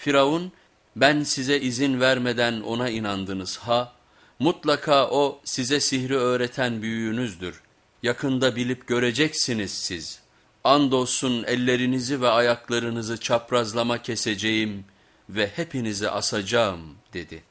Firavun ben size izin vermeden ona inandınız ha? Mutlaka o size sihri öğreten büyüğünüzdür. Yakında bilip göreceksiniz siz. Andolsun ellerinizi ve ayaklarınızı çaprazlama keseceğim ve hepinizi asacağım dedi.''